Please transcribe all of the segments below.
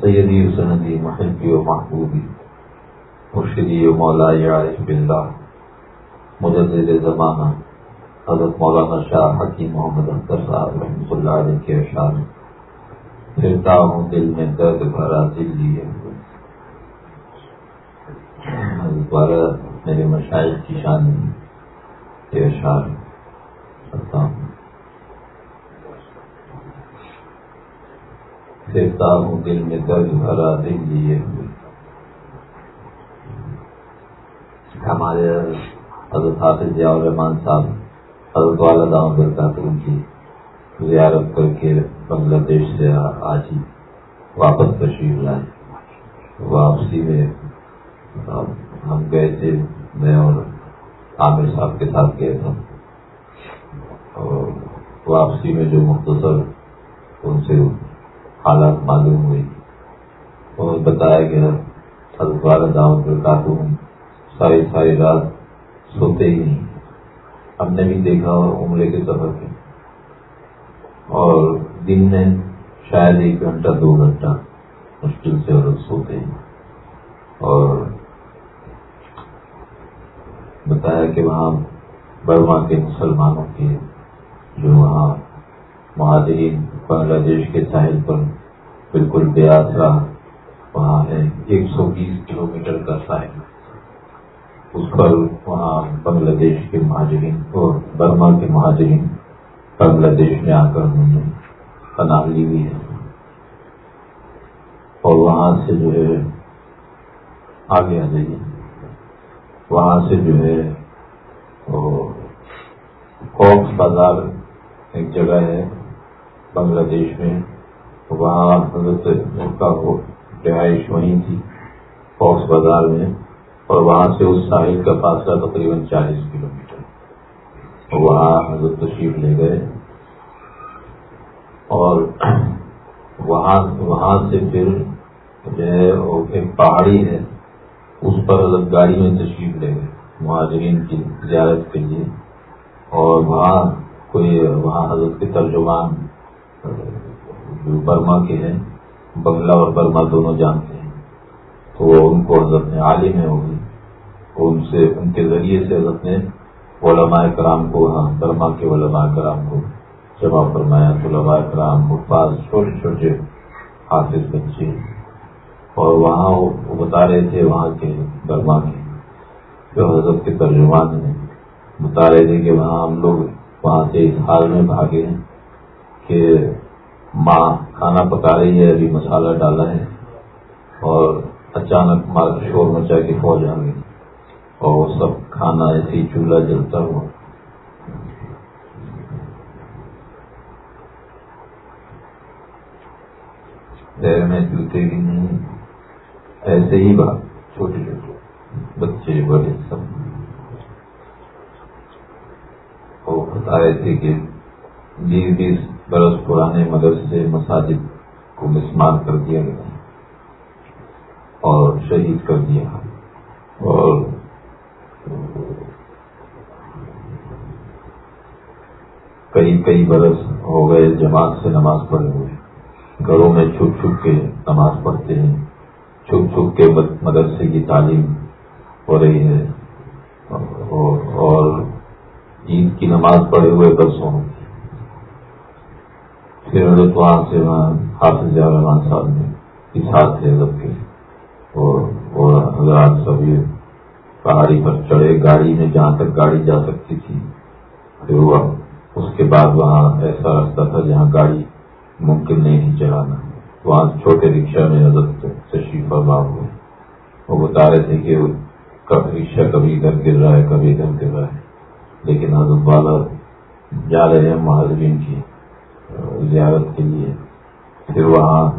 سیدی و سندی محبی و محبوبی، مرشدی و مولا عارف بلّہ مجدد زمانہ، حضرت مولانا شاہ حکیم محمد اختر صاحب رحمۃ اللہ علیہ کے اشار پھرتا ہوں دل میں درد بھرا دل لیے دوبارہ میرے مشاعر کی شان کے اشار کرتا ہوں پھرتا ہوں دل میں درد بھرا دل لیے ہمارے حضرت حافظ ضیاء الرحمان صاحب، حضرت والا دام برکاتم کی زیارت کر کے بنگلہ دیش سے آج ہی واپس تشریف لائے۔ واپسی میں ہم گئے تھے، میں اور عامر صاحب کے ساتھ گئے تھا اور واپسی میں جو مختصر ان سے حالات معلوم ہوئی اور بتایا گیا، حضرت والا دام برکاتم ساری ساری رات سوتے ہی نہیں۔ ہم نے بھی دیکھا عمرے کے سفر کے۔ اور دن میں شاید ایک گھنٹہ، دو گھنٹہ مشکل سے عورت سوتے ہیں۔ اور بتایا کہ وہاں برما کے مسلمانوں کے جو وہاں مہاجرین، بنگلہ دیش کے ساحل پر بالکل بے آسرا وہاں ہے ایک سو بیس کلو میٹر کا ساحل۔ اس پر وہاں بنگلہ دیش کے مہاجرین اور برما کے مہاجرین بنگلہ دیش میں آ کر انہوں نے پناہ لی ہوئی ہے۔ اور وہاں سے جو ہے آگے آ جائیے۔ وہاں سے جو ہے کوکس بازار ایک جگہ ہے۔ بنگلہ دیش میں وہاں حضرت کا رہائش وہیں تھی کوکس بازار میں، اور وہاں سے اس ساحل کا فاصلہ تقریباً چالیس کلو میٹر وہاں حضرت تشریف لے گئے۔ اور وہاں وہاں سے پھر جو ہے ایک پہاڑی ہے، اس پر حضرت گاڑی میں تشریف لے گئے، مہاجرین کی زیارت کے لیے۔ اور وہاں کوئی، وہاں حضرت کے ترجمان جو برما کے ہیں، بنگلہ اور برما دونوں جانتے ہیں۔ تو ان کو حضرت نے عالم ہوگی ان سے، ان کے ذریعے سے حضرت نے علماء کرام کو ہاں برما کے علماء کرام کو جمع فرمایا۔ تو علماء کرام کو پاس چھوٹے چھوٹے حافظ بچے اور وہاں وہ بتا رہے تھے، وہاں کے برما کے جو حضرت کے ترجمان نے بتا رہے تھے کہ وہاں ہم لوگ، وہاں سے اس حال میں بھاگے ہیں۔ کہ ماں کھانا پکا رہی ہے، ابھی مسالہ ڈالا ہے اور اچانک مار شور مچا کے فوج آ گئی اور وہ سب کھانا ایسے ہی چولہا جلتا ہوا۔ پیر میں جوتے بھی نہیں، ایسے ہی بات، چھوٹے چھوٹے، بچے بڑے سب۔ وہ بتا رہے تھے کہ بیس بیس برس پرانے مدرسے مساجد کو مسمار کر دیا گیا اور شہید کر دیا اور کئی کئی برس ہو گئے جماعت سے نماز پڑھے ہوئے۔ گھروں میں چھپ چھپ کے نماز پڑھتے ہیں۔ چھپ چھپ کے مدرسے کی تعلیم ہو رہی ہے اور عید کی نماز پڑھے ہوئے برسوں پھر حضرت وہاں سے وہاں حافظ رحمان صاحب نے اس ہاتھ سے حضرت کے۔ اور حضرات سبھی پہاڑی پر چڑھے، گاڑی میں جہاں تک گاڑی جا سکتی تھی، پھر وہ اس کے بعد وہاں ایسا راستہ تھا جہاں گاڑی ممکن نہیں تھی چلانا۔ وہاں چھوٹے رکشا میں حضرت تشریف فرما ہوئے۔ وہ بتا رہے تھے کہ رکشا کبھی ادھر گر رہا ہے، کبھی ادھر گر رہا ہے۔ لیکن حضرت والا جا رہے ہیں مہاجرین کی۔ زیارت کے لیے۔ پھر وہاں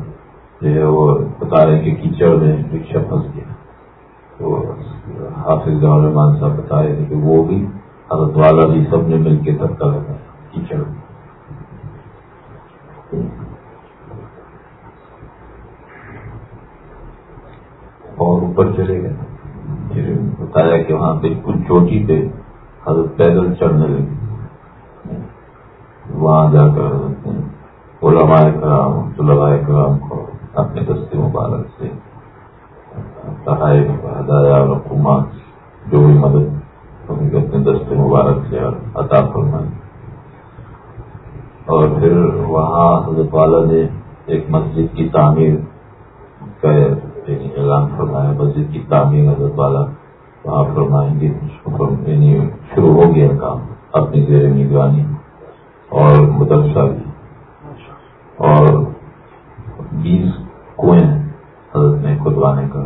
جو ہے وہ بتا رہے کہ کیچڑ میں رکشا پھنس گیا۔ تو حافظ رحمان صاحب بتا رہے تھے کہ وہ بھی حضرت والا بھی سب نے مل کے دھکا لگا کیچڑ اور اوپر چلے گئے۔ بتایا کہ وہاں بالکل چوٹی پہ حضرت پیدل چڑھنے لگے۔ وہاں جا کر علماء کرام، طلباء کرام کو اپنے دستے مبارک سے ہدایا اور حکومت جو بھی مدد اپنے دستے مبارک سے عطا فرمائی اور پھر وہاں حضرت والا نے ایک مسجد کی تعمیر کا یعنی اعلان فرمایا۔ مسجد کی تعمیر حضرت والا وہاں فرمائیں گے یعنی شروع ہو گیا کام اپنی زیر نگرانی۔ اور مدرسہ بھی۔ اور بیس کنویں حضرت نے کھدوانے کا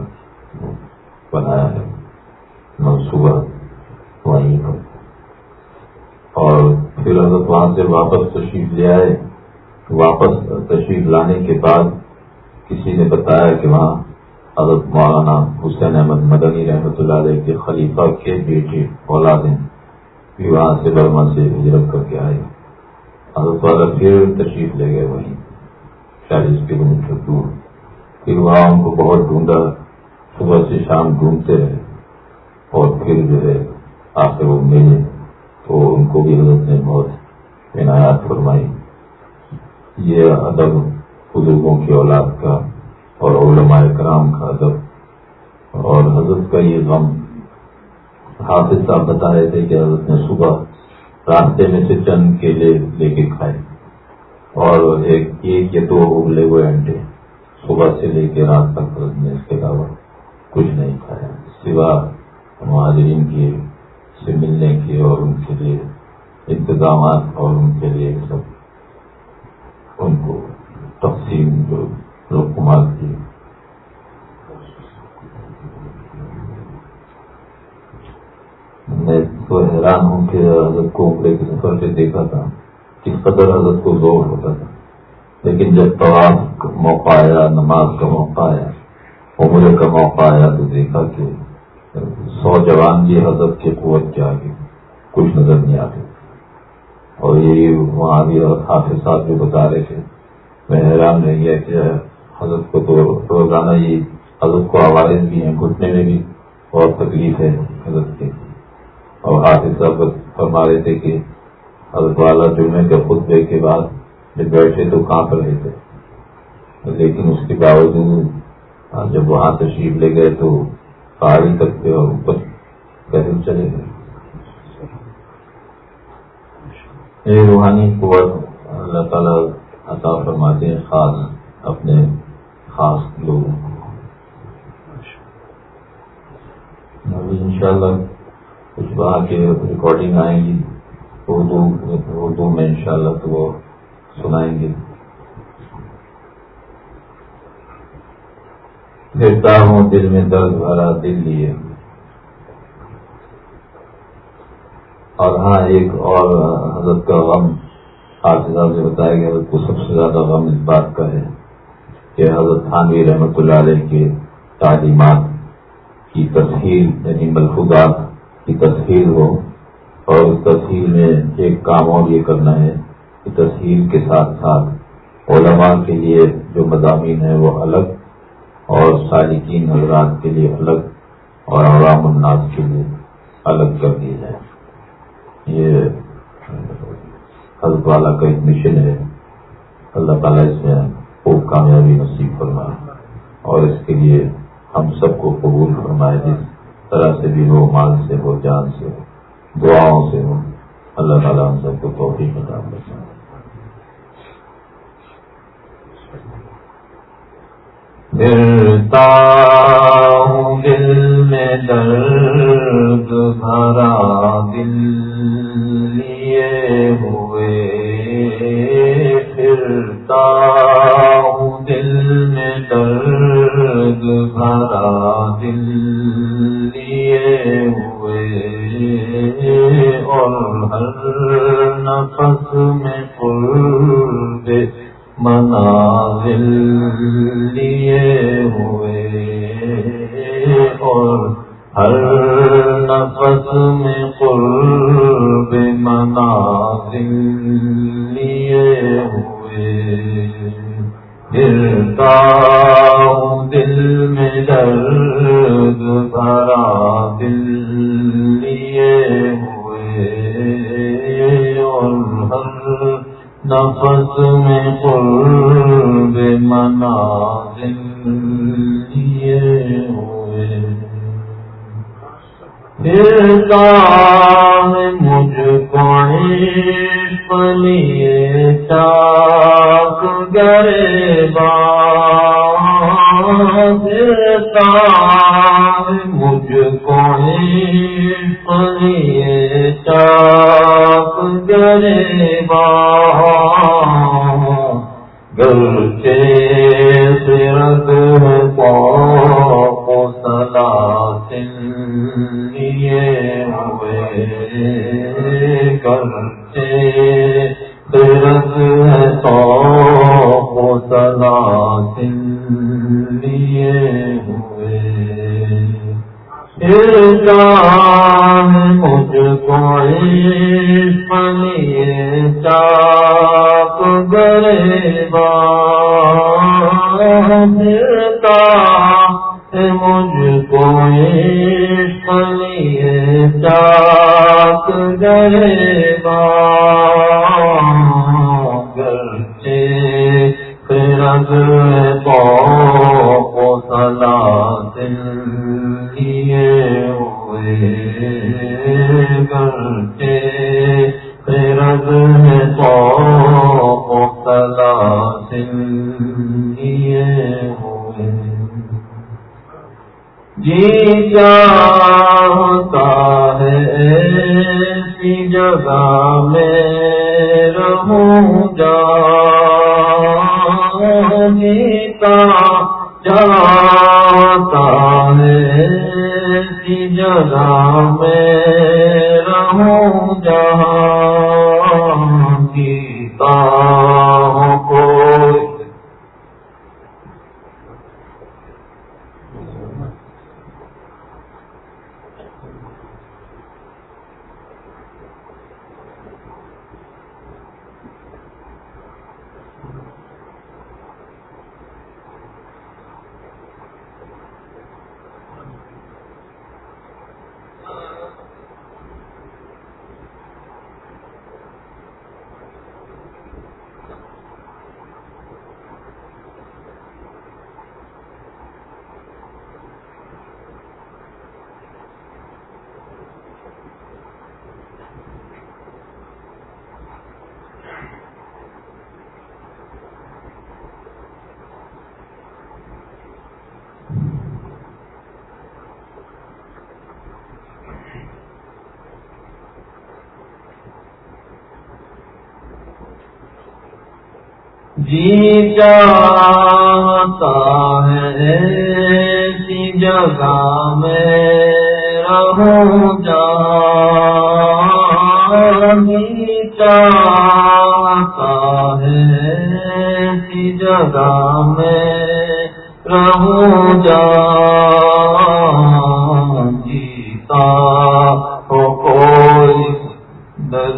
بنایا ہے۔ منصوبہ وہیں پر۔ اور پھر حضرت وہاں سے واپس تشریف لے آئے۔ واپس تشریف لانے کے بعد کسی نے بتایا کہ وہاں حضرت مولانا حسین احمد مدنی رحمۃ اللہ علیہ کے خلیفہ کے بیٹے اولادیں بھی وہاں سے برما سے ہجرت کر کے آئے۔ حضرت والا پھر تشریف لے گئے وہیں چالیس کلو میٹر دور۔ پھر وہاں ان کو بہت ڈھونڈا، صبح سے شام ڈھونڈتے رہے اور پھر جو ہے آخر وہ ملے تو ان کو بھی حضرت نے بہت عنایات فرمائی۔ یہ ادب بزرگوں کی اولاد کا اور علماء کرام کا ادب۔ اور حضرت کا یہ غم حافظ صاحب بتا رہے تھے کہ حضرت نے صبح راستے میں سے چند کیلے لے کے کھائے اور ایک ایک یا دو ابلے ہوئے انڈے صبح سے لے کے رات تک نے اس کے علاوہ کچھ نہیں کھایا، سوا مہاجرین کی سے ملنے کے اور ان کے لیے انتظامات اور ان کے لیے سب ان کو تقسیم جو کمار کی میں تو حیران ہوں کہ حضرت کو عمرے کے سفر سے دیکھا تھا، کس قدر حضرت کو زور ہوتا تھا۔ لیکن جب طواف کا موقع آیا، نماز کا موقع آیا، عمرے کا موقع آیا، تو دیکھا کہ سو جوان بھی حضرت کی قوت کے آگے کچھ نظر نہیں آتے۔ اور یہ وہاں بھی حافظ صاحب جو بتا رہے تھے۔ میں حیران رہ گیا کہ حضرت کو تو روزانہ یہ حضرت کو آواز بھی ہیں، گھٹنے میں بھی بہت تکلیف ہے حضرت کی اور حافظ صاحب فرما رہے تھے کہ حضرت والا جمعے کے خطبے کے بعد جب بیٹھے تو کہاں پر رہے تھے؟ لیکن اس کے باوجود جب وہاں تشریف لے گئے تو پہاڑی تک پہ اور اوپر کیسے چلے گئے۔ یہ روحانی قوت، اللہ تعالیٰ عطا فرماتے ہیں خاص اپنے خاص لوگوں کو۔ ان شاء اللہ کچھ وہاں کے ریکارڈنگ آئیں گی۔ اردو اردو میں انشاءاللہ تو وہ سنائیں گے۔ پھرتا ہوں، دل میں درد بھرا، دل لیے اور ہاں ایک اور حضرت کا غم حافظہ سے بتایا گیا حضرت کو سب سے زیادہ غم اس بات کا ہے کہ حضرت خانوی رحمت اللہ علیہ کے تعلیمات کی تصہیر یعنی ملفوظات کی تصہیر ہو اور اس تصویر میں ایک کام اور یہ کرنا ہے کہ تصویر کے ساتھ ساتھ علماء کے لیے جو مضامین ہیں وہ الگ اور سالکین حضرات کے لیے الگ اور عوام الناس کے لیے الگ کر دیے جائیں۔ یہ حضرت والا کا ایک مشن ہے۔ اللہ تعالیٰ اس میں خوب کامیابی نصیب فرمائے اور اس کے لیے ہم سب کو قبول فرمائے۔ جس طرح سے بھی ہو، مال سے ہو، جان سے ہو، دعاؤں سے ہو، اللہ تعالیٰ ہم سب کو توفیق بتا پھرتا ہوں دل میں در نفس میں قرب بے منازل لیے ہوئے۔ پھرتا لیے ہوئے۔ مجھ کو پلیے چاپ گرے بار جی چاہتا ہے ایسی جگہ میں رہوں جا جی چاہتا ہے ایسی جگہ میں رہوں جا جیتا ہو کوئی در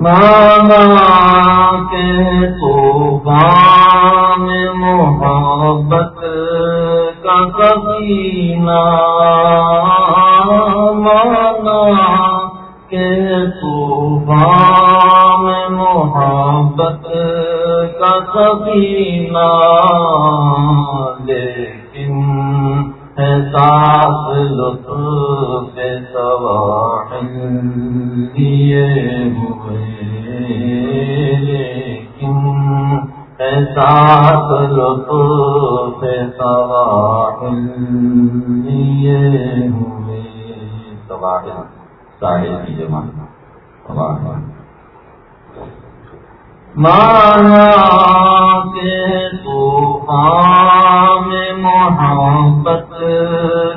مانا کے تو بام محبت کا کبینہ مانا کے تو بام محبت کا کبینہ لیکن احساس لطف دیے ہوئے، لیکن احساس لطف سواحل دیے ہوئے۔ سواحل ساحل کی جمع سواحل مانا کے طوفان محبت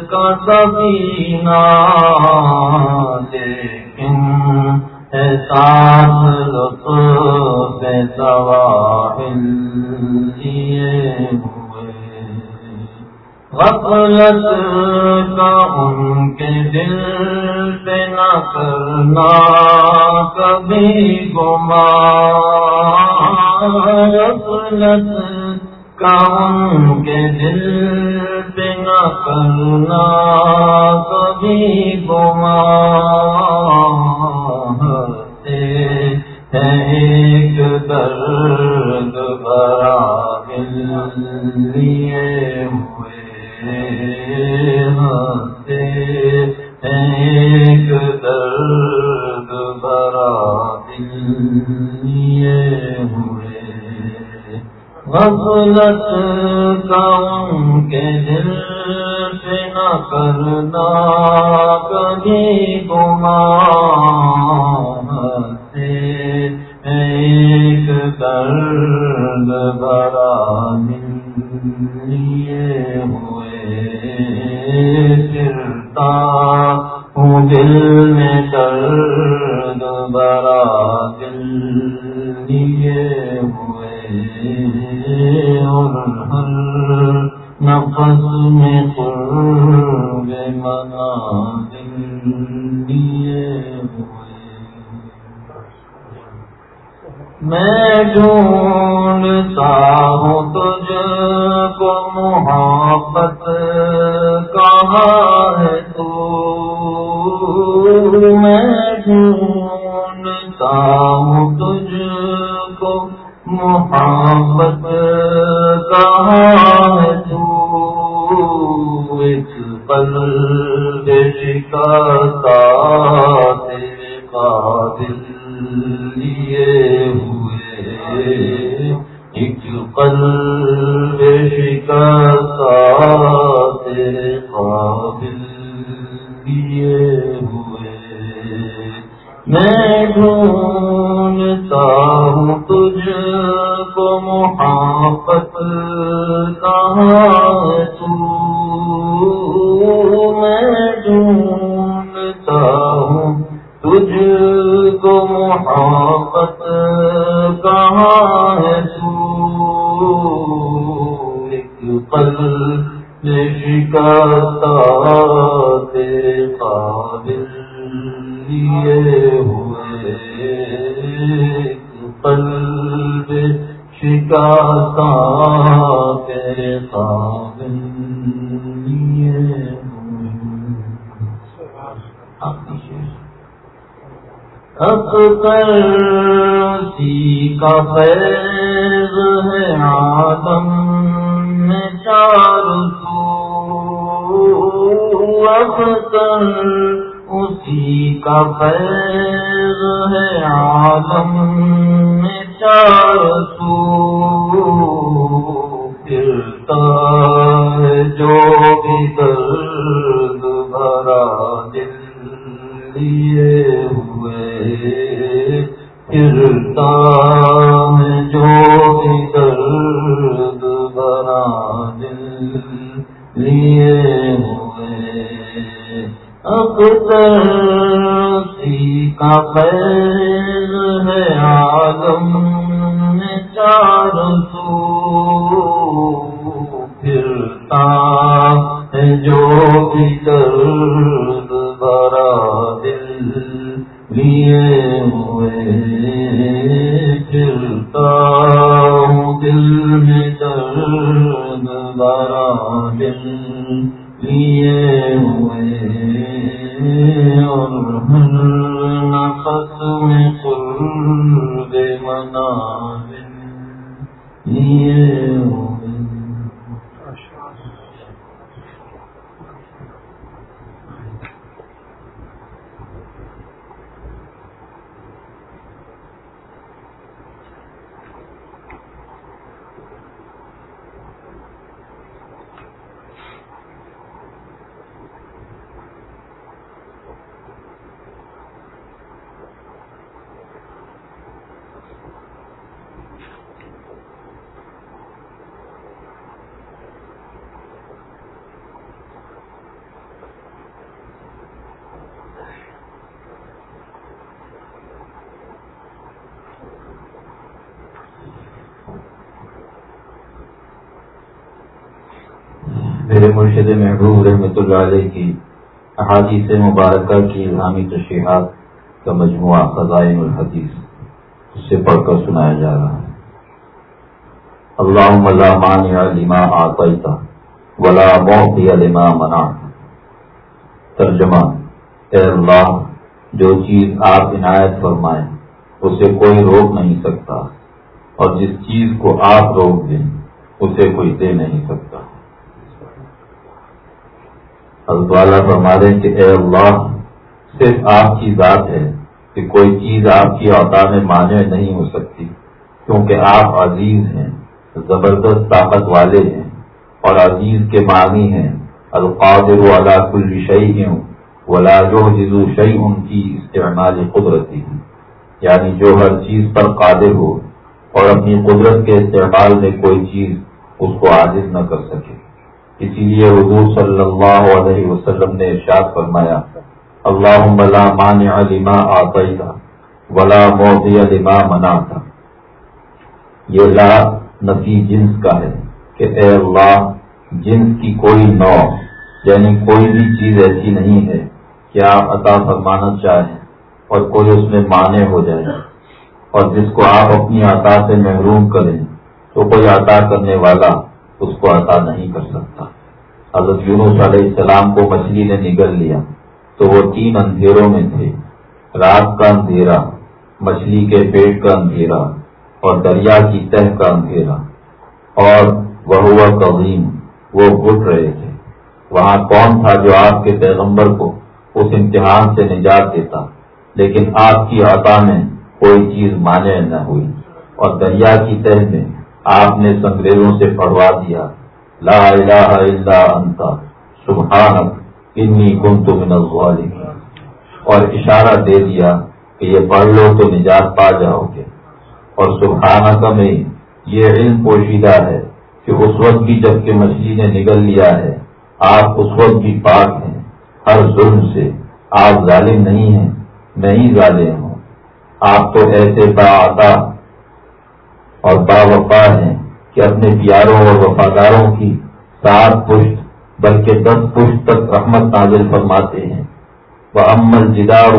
کا سبینہ لیکن ساتھ سے سواہل دیے ہوئے۔ غفلت کا ان کے دل پہ نہ کرنا کبھی گما غفلت کا ان کے دل پہ نہ کرنا کبھی گما ایک درد بھرا دل لیے ہوئے ایک درد بھرا دل لیے ہوئے غفلت کا ان کے دل سے نہ کرنا کبھی گمان منا دل لیے ہوئے میں ڈھونڈتا ہوں کا فیض ہے آدم میں چار سو۔ اکثر اسی کا فیض ہے آدم میں چار سو۔ پھرتا ہے جو بھی درد بھرا دل لیے ہوئے۔ پھرتا جو درد بنا دل لیے ہوئے۔ اب سی کا پیر ہے آدم میں چار سو۔ پھرتا ہے جو بھی درد بھرا دل لیے میرے مرشد محبوب رحمۃ اللہ علیہ کی احادیث مبارکہ کی الہامی تشریحات کا مجموعہ خزائن الحدیث اس سے پڑھ کر سنایا جا رہا ہے۔ اللہ اللہ مانع لما آتا ولا موقع لما منا ترجمہ، اے اللہ، جو چیز آپ عنایت فرمائیں، اسے کوئی روک نہیں سکتا اور جس چیز کو آپ روک دیں، اسے کوئی دے نہیں سکتا۔ اللہ فرما دیں کہ اے اللہ، صرف آپ کی ذات ہے کہ کوئی چیز آپ کی اوتا میں مانع نہیں ہو سکتی، کیونکہ آپ عزیز ہیں، زبردست طاقت والے ہیں اور عزیز کے معنی ہیں۔ القادر والا کل شعی ہوں ولا جو جزو شعی ان کی استعمال قدرتی۔ یعنی جو ہر چیز پر قادر ہو اور اپنی قدرت کے استعمال میں کوئی چیز اس کو عاجز نہ کر سکے۔ اسی لیے حضور صلی اللہ علیہ وسلم نے ارشاد فرمایا اللہ بلا مان علیما آئی تھا ولا موضی علیما منا تھا یہ لا نفی جنس کا ہے کہ اے اللہ، جنس کی کوئی نو یعنی کوئی بھی چیز ایسی نہیں ہے کہ آپ عطا فرمانا چاہیں اور کوئی اس میں مانے ہو جائے۔ اور جس کو آپ اپنی عطا سے محروم کریں تو کوئی عطا کرنے والا اس کو عطا نہیں کر سکتا۔ حضرت یونس علیہ السلام کو مچھلی نے نگل لیا تو وہ تین اندھیروں میں تھے۔ رات کا اندھیرا، مچھلی کے پیٹ کا اندھیرا اور دریا کی تہ کا اندھیرا۔ اور وہ ہوا قدیم وہ گٹ رہے تھے۔ وہاں کون تھا جو آپ کے پیغمبر کو اس امتحان سے نجات دیتا؟ لیکن آپ کی عطا میں کوئی چیز مانے نہ ہوئی۔ اور دریا کی تہ میں آپ نے سنگریزوں سے پڑھوا دیا لا الہ الا انت۔ سبحانک انی کنت من الظالمین۔ اور اشارہ دے دیا کہ یہ پڑھ لو تو نجات پا جاؤ گے۔ اور سبحانک میں یہ علم پوشیدہ ہے کہ اس وقت بھی جبکہ مچھلی نے نگل لیا ہے، آپ اس وقت بھی پاک ہیں۔ ہر ظلم سے آپ ظالم نہیں ہیں، میں ہی ظالم ہوں۔ آپ تو ایسے باعطا اور با وفا ہیں کہ اپنے پیاروں اور وفاداروں کی سات پشت بلکہ دس پشت تک رحمت نازل فرماتے ہیں۔ وہ امل جدار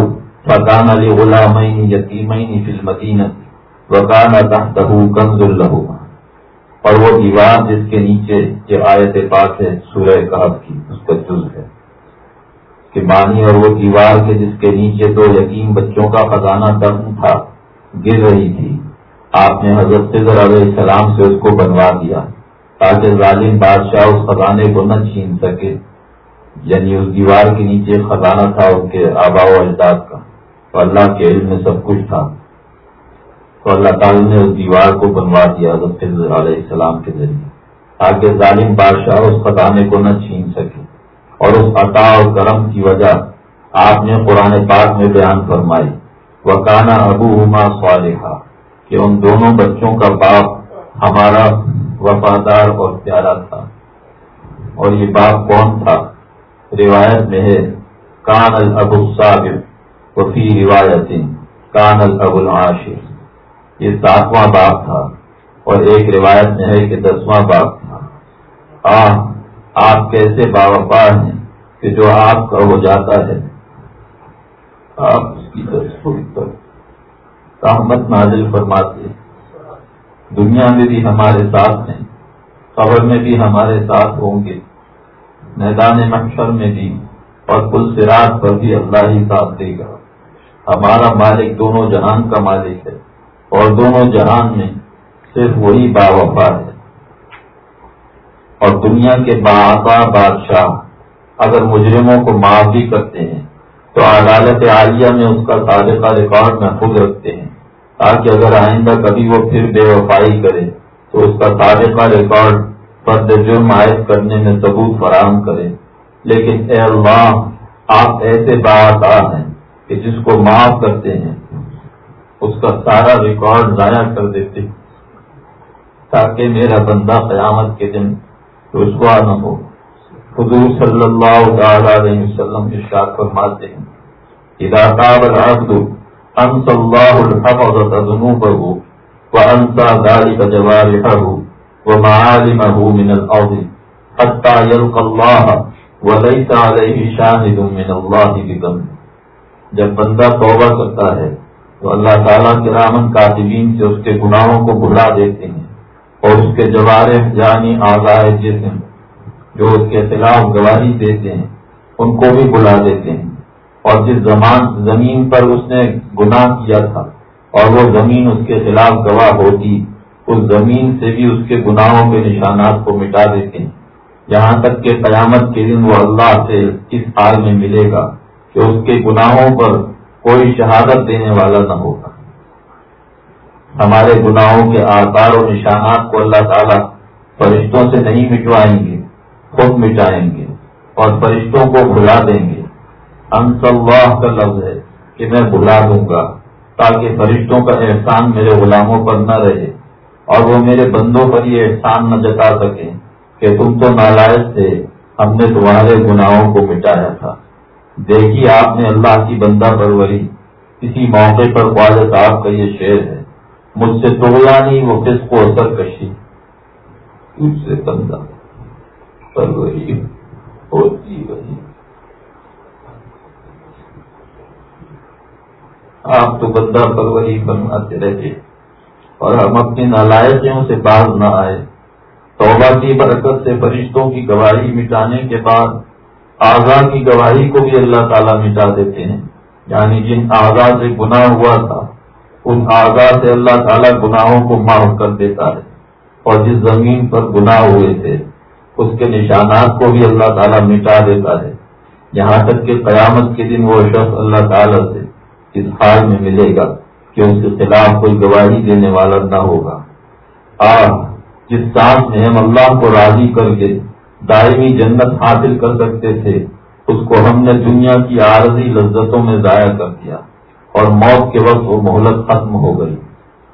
فقان علی غلام یتیمین فلمدین وکان تحتہ کنز الہو اور وہ دیوار جس کے نیچے یہ آیت پاک ہے، سورہ کہب کی، اس کا جز ہے۔ کہ بانی اور وہ دیوار کے جس کے نیچے دو یتیم بچوں کا خزانہ دفن تھا، گر رہی تھی۔ آپ نے حضرت علیہ السلام سے اس کو بنوا دیا تاکہ ظالم بادشاہ اس خزانے کو نہ چھین سکے۔ یعنی اس دیوار کے نیچے خزانہ تھا ان کے آبا و اجداد کا۔ تو اللہ کے علم میں سب کچھ تھا۔ تو اللہ تعالی نے اس دیوار کو بنوا دیا حضرت علیہ السلام کے ذریعے، تاکہ ظالم بادشاہ اس خزانے کو نہ چھین سکے۔ اور اس عطا اور کرم کی وجہ آپ نے قرآن پاک میں بیان فرمائی وہ کانا ابو عما صالحہ کہ ان دونوں بچوں کا باپ ہمارا وفادار اور پیارا تھا۔ اور یہ باپ کون تھا؟ روایت میں ہے، کان الب الصابر وفی روایت کان الب العاشر۔ یہ ساتواں باپ تھا۔ اور ایک روایت میں ہے کہ دسواں باپ تھا۔ آپ کیسے باوفا ہیں کہ جو آپ کا ہو جاتا ہے؟ آپ اس کی رحمت نازل فرماتے دنیا میں بھی ہمارے ساتھ ہیں خبر میں بھی ہمارے ساتھ ہوں گے۔ میدان محشر میں بھی، اور کل سراج پر بھی اللہ ہی ساتھ دے گا۔ ہمارا مالک دونوں جہان کا مالک ہے، اور دونوں جہان میں صرف وہی باوفا ہے۔ اور دنیا کے باآبا بادشاہ اگر مجرموں کو معاف بھی کرتے ہیں، تو عدالت عالیہ میں اس کا سابقہ ریکارڈ محفوظ رکھتے ہیں۔ تاکہ اگر آئندہ کبھی وہ پھر بے وفائی کرے۔ تو اس کا سابقہ ریکارڈ فرد جرم عائد کرنے میں ثبوت فراہم کرے۔ لیکن اے اللہ، آپ ایسے باآ ہیں کہ جس کو معاف کرتے ہیں، اس کا سارا ریکارڈ ضائع کر دیتے تاکہ میرا بندہ قیامت کے دن رسوا نہ ہو۔ حضور صلی اللہ تعالی علیہ وسلم ارشاد فرماتے ہیں، اذا تاب انت اللہ الحفظت ذنوبه وانت ذلك جوارحه ومعالمه من الارض اللہ ولی تعلیہ شاہد من اللہ بکم جب بندہ توبہ کرتا ہے تو اللہ تعالیٰ کے رامن کاتبین سے اس کے گناہوں کو بھلا دیتے ہیں اور اس کے جوارے جانی یعنی آگاہ جسم جو اس کے خلاف گواہی دیتے ہیں، ان کو بھی بلا دیتے ہیں۔ اور جس زمان زمین پر اس نے گناہ کیا تھا اور وہ زمین اس کے خلاف گواہ ہوتی، اس زمین سے بھی اس کے گناہوں کے نشانات کو مٹا دیتے۔ ہیں یہاں تک کہ قیامت کے دن وہ اللہ سے اس حال میں ملے گا کہ اس کے گناہوں پر کوئی شہادت دینے والا نہ ہوگا ہمارے گناہوں کے آکار و نشانات کو اللہ تعالیٰ فرشتوں سے نہیں مٹوائیں گے، خود مٹائیں گے اور فرشتوں کو بھلا دیں گے۔ انصواہ کا لفظ ہے کہ میں بھلا دوں گا، تاکہ فرشتوں کا احسان میرے غلاموں پر نہ رہے اور وہ میرے بندوں پر یہ احسان نہ جتا سکیں کہ تم تو نالائق تھے، ہم نے تمہارے گناہوں کو مٹایا تھا۔ دیکھیے آپ نے اللہ کی بندہ پروری کسی موقع پر خواجہ صاحب کا یہ شعر ہے۔ مجھ سے تو نہیں، وہ کس کو اثر کشی۔ اس سے بندہ پروری ہوتی وہی آپ تو بندہ پروری بنواتے رہتے۔ اور ہم اپنی نالائقوں سے باز نہ آئے۔ توبہ کی برکت سے فرشتوں کی گواہی مٹانے کے بعد آزا کی گواہی کو بھی اللہ تعالیٰ مٹا دیتے ہیں۔ یعنی جن آزا سے گناہ ہوا تھا، ان آزا سے اللہ تعالیٰ گناہوں کو معاف کر دیتا ہے۔ اور جس زمین پر گناہ ہوئے تھے، اس کے نشانات کو بھی اللہ تعالیٰ مٹا دیتا ہے۔ یہاں تک کہ قیامت کے دن وہ شخص اللہ تعالیٰ سے اس حال میں ملے گا کہ اس کے خلاف کوئی گواہی دینے والا نہ ہوگا۔ آ جس سانس میں ہم اللہ کو راضی کر کے دائمی جنت حاصل کر سکتے تھے، اس کو ہم نے دنیا کی عارضی لذتوں میں ضائع کر دیا اور موت کے وقت وہ مہلت ختم ہو گئی۔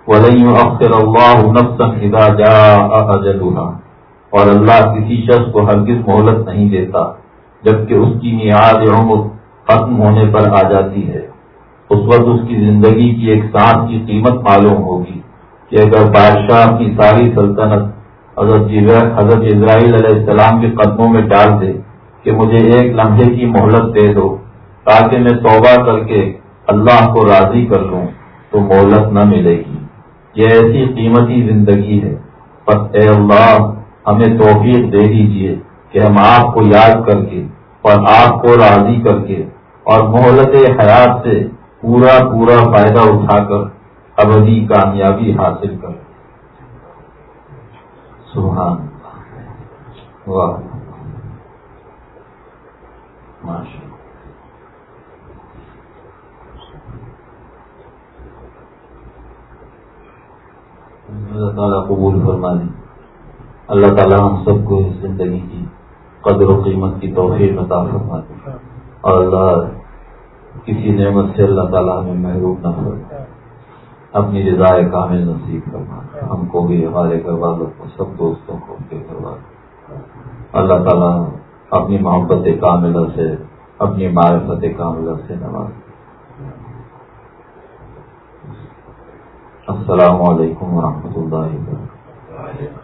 ولی اختر اللہ جلونا اور اللہ کسی شخص کو ہرگز مہلت نہیں دیتا، جبکہ اس کی نیاز عمر ختم ہونے پر آ جاتی ہے۔ اس وقت اس کی زندگی کی ایک سانس کی قیمت معلوم ہوگی کہ اگر بادشاہ کی ساری سلطنت حضرت اسرائیل علیہ السلام کے قدموں میں ڈال دے کہ مجھے ایک لمحے کی مہلت دے دو، تاکہ میں توبہ کر کے اللہ کو راضی کر لوں، تو مہلت نہ ملے گی۔ یہ ایسی قیمتی زندگی ہے۔ اے اللہ، ہمیں توفیق دے دیجیے کہ ہم آپ کو یاد کر کے اور آپ کو راضی کر کے اور مہلت حیات سے پورا پورا فائدہ اٹھا کر ابدی کامیابی حاصل کر۔ سبحان واہ۔ اللہ۔ تعالیٰ قبول فرما دی اللہ تعالیٰ ہم سب کو اس زندگی کی قدر و قیمت کی توفیق عطا فرما دی اور اللہ کسی نعمت سے اللہ تعالیٰ ہمیں محروم نہ ہو اپنی رضا کامل نصیب کرنا ہم کو بھی ہمارے گھر والوں کو سب دوستوں کو ان کے گھر والوں اللہ تعالیٰ اپنی محبت کاملہ سے، اپنی معرفت کاملہ سے نواز السلام علیکم ورحمۃ اللہ وبرکاتہ۔